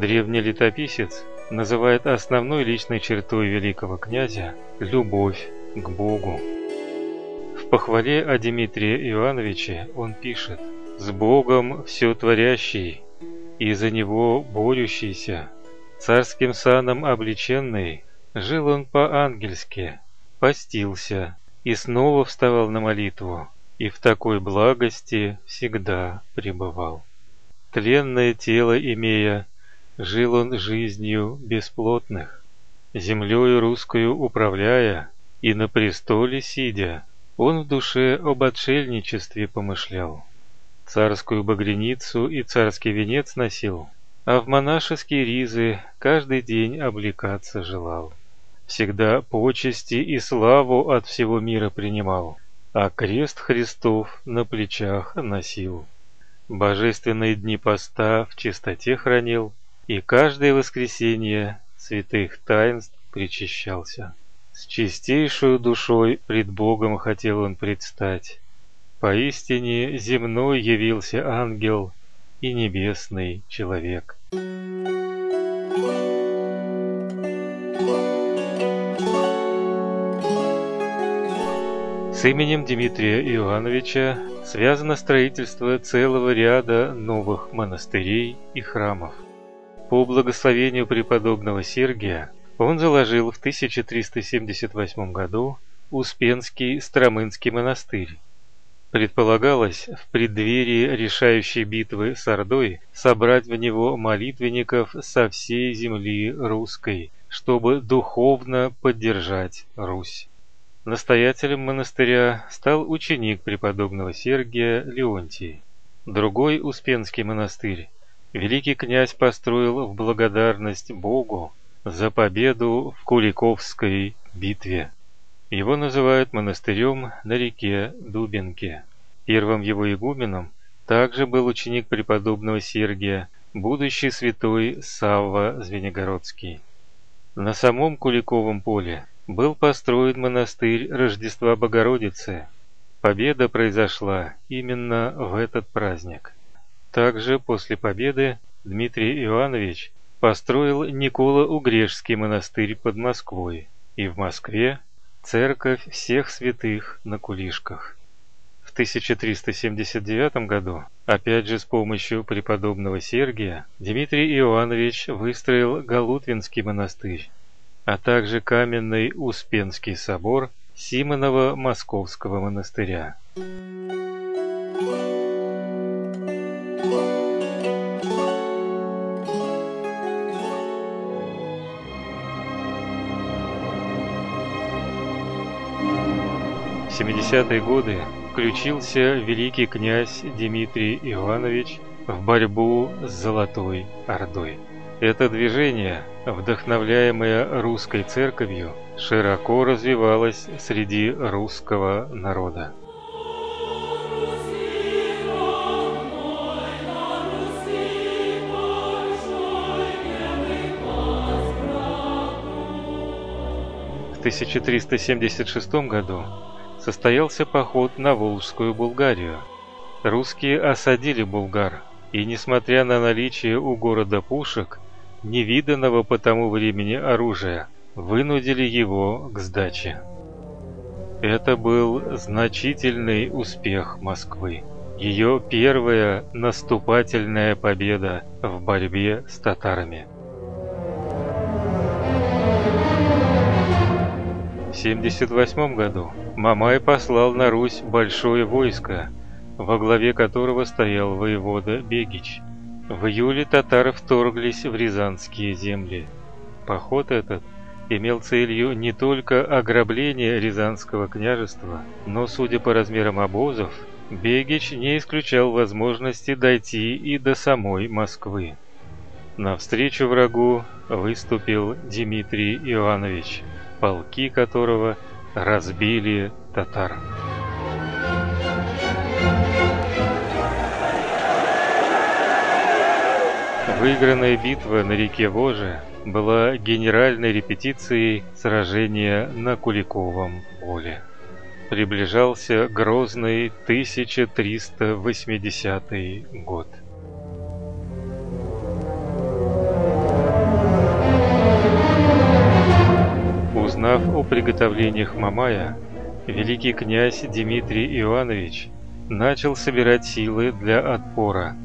Древний летописец называет основной личной чертой великого князя любовь к Богу. В похвале о Дмитрии Ивановиче он пишет «С Богом все творящий, и за него борющийся, царским саном облеченный, жил он по-ангельски, постился и снова вставал на молитву, и в такой благости всегда пребывал. Тленное тело имея, жил он жизнью бесплотных, землею русскую управляя, и на престоле сидя, он в душе об отшельничестве помышлял. Царскую багряницу и царский венец носил, а в монашеские ризы каждый день облекаться желал. Всегда почести и славу от всего мира принимал, а крест Христов на плечах носил. Божественные дни поста в чистоте хранил, и каждое воскресенье святых таинств причащался. С чистейшую душой пред Богом хотел он предстать. Поистине земной явился ангел и небесный человек. С именем Дмитрия Иоанновича связано строительство целого ряда новых монастырей и храмов. По благословению преподобного Сергия он заложил в 1378 году Успенский Стромынский монастырь. Предполагалось в преддверии решающей битвы с Ордой собрать в него молитвенников со всей земли русской, чтобы духовно поддержать Русь. Настоятелем монастыря стал ученик преподобного Сергия Леонтий. Другой Успенский монастырь великий князь построил в благодарность Богу за победу в Куликовской битве. Его называют монастырем на реке Дубенке. Первым его игуменом также был ученик преподобного Сергия, будущий святой Савва Звенигородский. На самом Куликовом поле был построен монастырь Рождества Богородицы. Победа произошла именно в этот праздник. Также после победы Дмитрий Иванович построил Никола Угрешский монастырь под Москвой и в Москве церковь всех святых на Кулишках. В 1379 году, опять же с помощью преподобного Сергия, Дмитрий Иоаннович выстроил Галутвинский монастырь а также каменный Успенский собор Симонова Московского монастыря. В 70-е годы включился великий князь Дмитрий Иванович в борьбу с Золотой Ордой. Это движение, вдохновляемое русской церковью, широко развивалось среди русского народа. В 1376 году состоялся поход на Волжскую Булгарию. Русские осадили Булгар, и несмотря на наличие у города пушек, невиданного по тому времени оружия, вынудили его к сдаче. Это был значительный успех Москвы. Ее первая наступательная победа в борьбе с татарами. В 78 году Мамай послал на Русь большое войско, во главе которого стоял воевода Бегич – в июле татары вторглись в рязанские земли. Поход этот имел целью не только ограбление Рязанского княжества, но, судя по размерам обозов, Бегич не исключал возможности дойти и до самой Москвы. Навстречу врагу выступил Дмитрий Иванович, полки которого разбили татар. Выигранная битва на реке Воже была генеральной репетицией сражения на Куликовом поле. Приближался грозный 1380 год. Узнав о приготовлениях Мамая, великий князь Дмитрий Иванович начал собирать силы для отпора.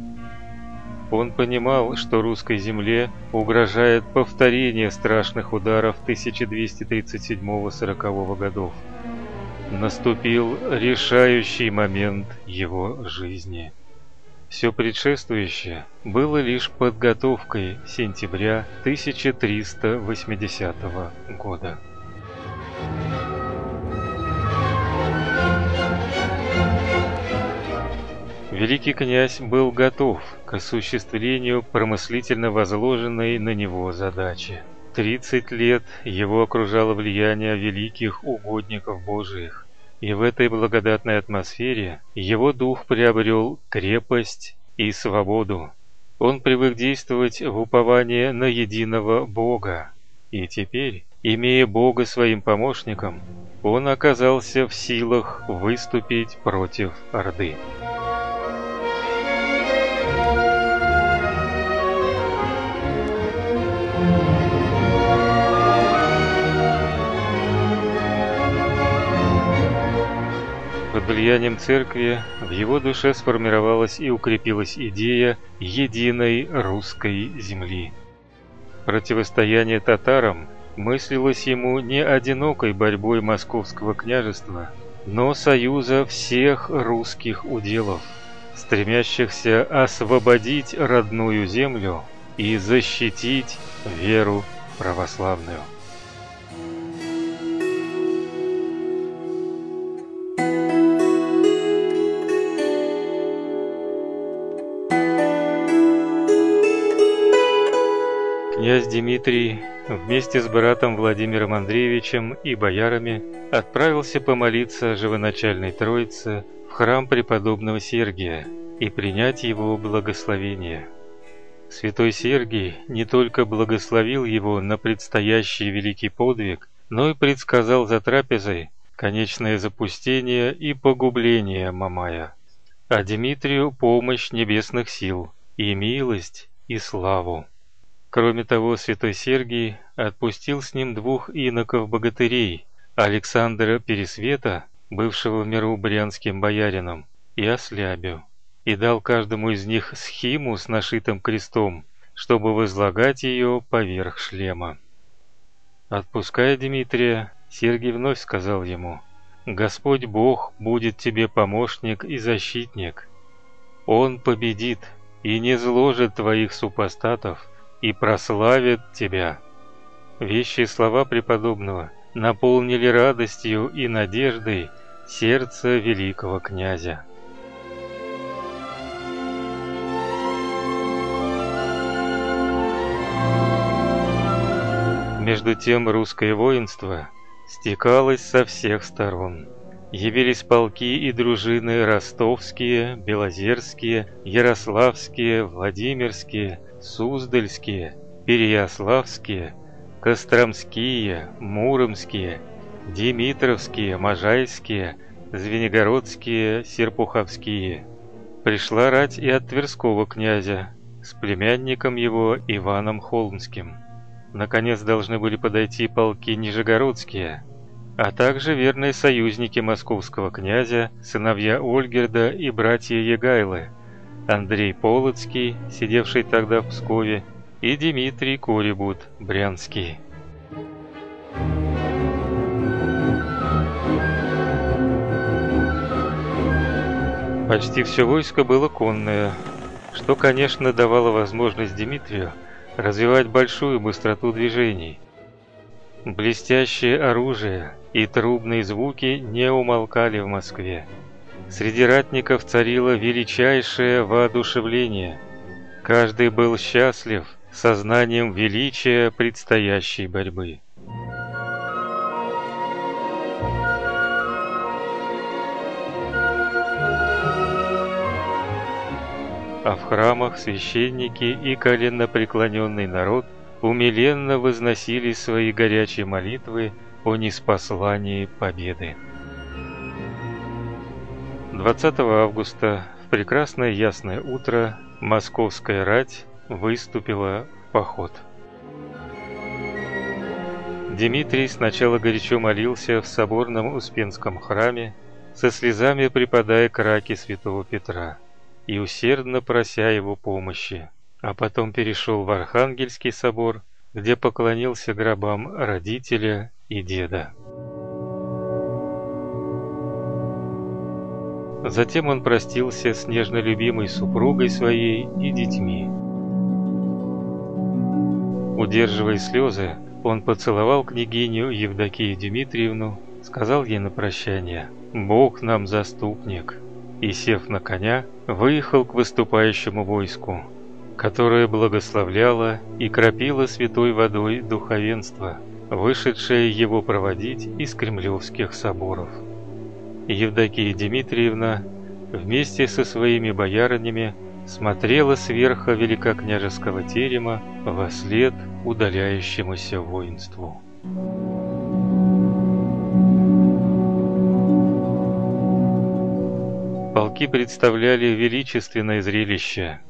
Он понимал, что русской земле угрожает повторение страшных ударов 1237-40 годов. Наступил решающий момент его жизни. Все предшествующее было лишь подготовкой сентября 1380 года. Великий князь был готов к осуществлению промыслительно возложенной на него задачи. Тридцать лет его окружало влияние великих угодников Божиих, и в этой благодатной атмосфере его дух приобрел крепость и свободу. Он привык действовать в уповании на единого Бога, и теперь, имея Бога своим помощником, он оказался в силах выступить против Орды. Влиянием церкви в его душе сформировалась и укрепилась идея единой русской земли. Противостояние татарам мыслилось ему не одинокой борьбой московского княжества, но союза всех русских уделов, стремящихся освободить родную землю и защитить веру православную. Князь Дмитрий вместе с братом Владимиром Андреевичем и боярами отправился помолиться живоначальной Троице в храм преподобного Сергия и принять его благословение. Святой Сергий не только благословил его на предстоящий великий подвиг, но и предсказал за трапезой конечное запустение и погубление Мамая, а Дмитрию помощь небесных сил и милость и славу. Кроме того, святой Сергий отпустил с ним двух иноков-богатырей, Александра Пересвета, бывшего в миру брянским боярином, и Ослябю, и дал каждому из них схиму с нашитым крестом, чтобы возлагать ее поверх шлема. Отпуская Дмитрия, Сергий вновь сказал ему, «Господь Бог будет тебе помощник и защитник. Он победит и не зложит твоих супостатов, и прославит тебя». Вещи и слова преподобного наполнили радостью и надеждой сердце великого князя. Между тем русское воинство стекалось со всех сторон. Явились полки и дружины ростовские, белозерские, ярославские, владимирские, Суздальские, Переяславские, Костромские, Муромские, Димитровские, Можайские, Звенигородские, Серпуховские. Пришла рать и от Тверского князя с племянником его Иваном Холмским. Наконец должны были подойти полки нижегородские, а также верные союзники московского князя, сыновья Ольгерда и братья Егайлы, Андрей Полоцкий, сидевший тогда в Пскове, и Дмитрий Корибут, Брянский. Почти все войско было конное, что, конечно, давало возможность Дмитрию развивать большую быстроту движений. Блестящее оружие и трубные звуки не умолкали в Москве. Среди ратников царило величайшее воодушевление. Каждый был счастлив сознанием величия предстоящей борьбы. А в храмах священники и коленнопреклоненный народ умиленно возносили свои горячие молитвы о неспослании победы. 20 августа в прекрасное ясное утро московская рать выступила в поход. Дмитрий сначала горячо молился в соборном Успенском храме, со слезами припадая к раке святого Петра и усердно прося его помощи, а потом перешел в Архангельский собор, где поклонился гробам родителя и деда. Затем он простился с нежно любимой супругой своей и детьми. Удерживая слезы, он поцеловал княгиню Евдокию Дмитриевну, сказал ей на прощание «Бог нам заступник» и, сев на коня, выехал к выступающему войску, которое благословляло и кропило святой водой духовенство, вышедшее его проводить из кремлевских соборов. Евдокия Дмитриевна вместе со своими боярынями смотрела сверху великокняжеского терема во след удаляющемуся воинству. Полки представляли величественное зрелище.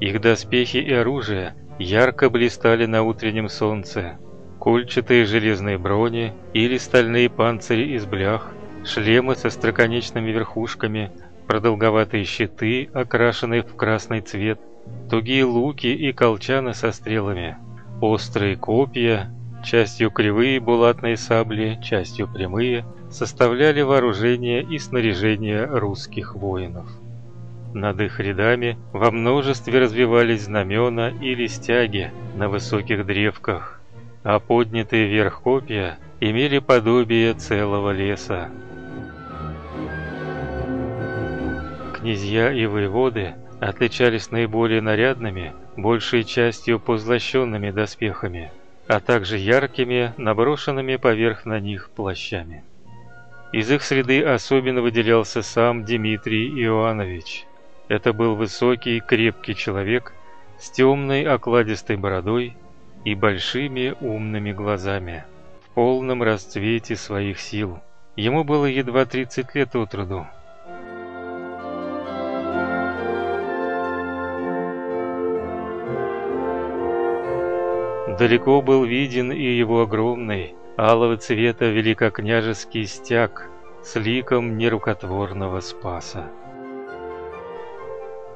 Их доспехи и оружие ярко блистали на утреннем солнце. Кольчатые железные брони или стальные панцири из блях, шлемы со строконечными верхушками, продолговатые щиты, окрашенные в красный цвет, тугие луки и колчаны со стрелами, острые копья, частью кривые булатные сабли, частью прямые, составляли вооружение и снаряжение русских воинов. Над их рядами во множестве развивались знамена или стяги на высоких древках, а поднятые вверх копья имели подобие целого леса. Князья и воеводы отличались наиболее нарядными, большей частью позлощенными доспехами, а также яркими, наброшенными поверх на них плащами. Из их среды особенно выделялся сам Дмитрий Иоаннович. Это был высокий, крепкий человек с темной окладистой бородой и большими умными глазами, в полном расцвете своих сил. Ему было едва 30 лет от роду. Далеко был виден и его огромный, алого цвета великокняжеский стяг с ликом нерукотворного спаса.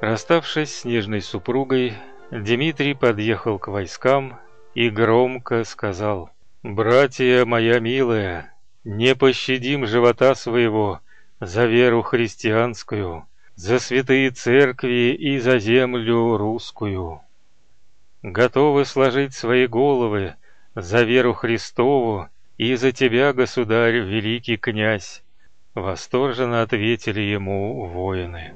Расставшись с нежной супругой, Дмитрий подъехал к войскам и громко сказал «Братья моя милая, не пощадим живота своего за веру христианскую, за святые церкви и за землю русскую» готовы сложить свои головы за веру Христову и за тебя, государь, великий князь, восторженно ответили ему воины.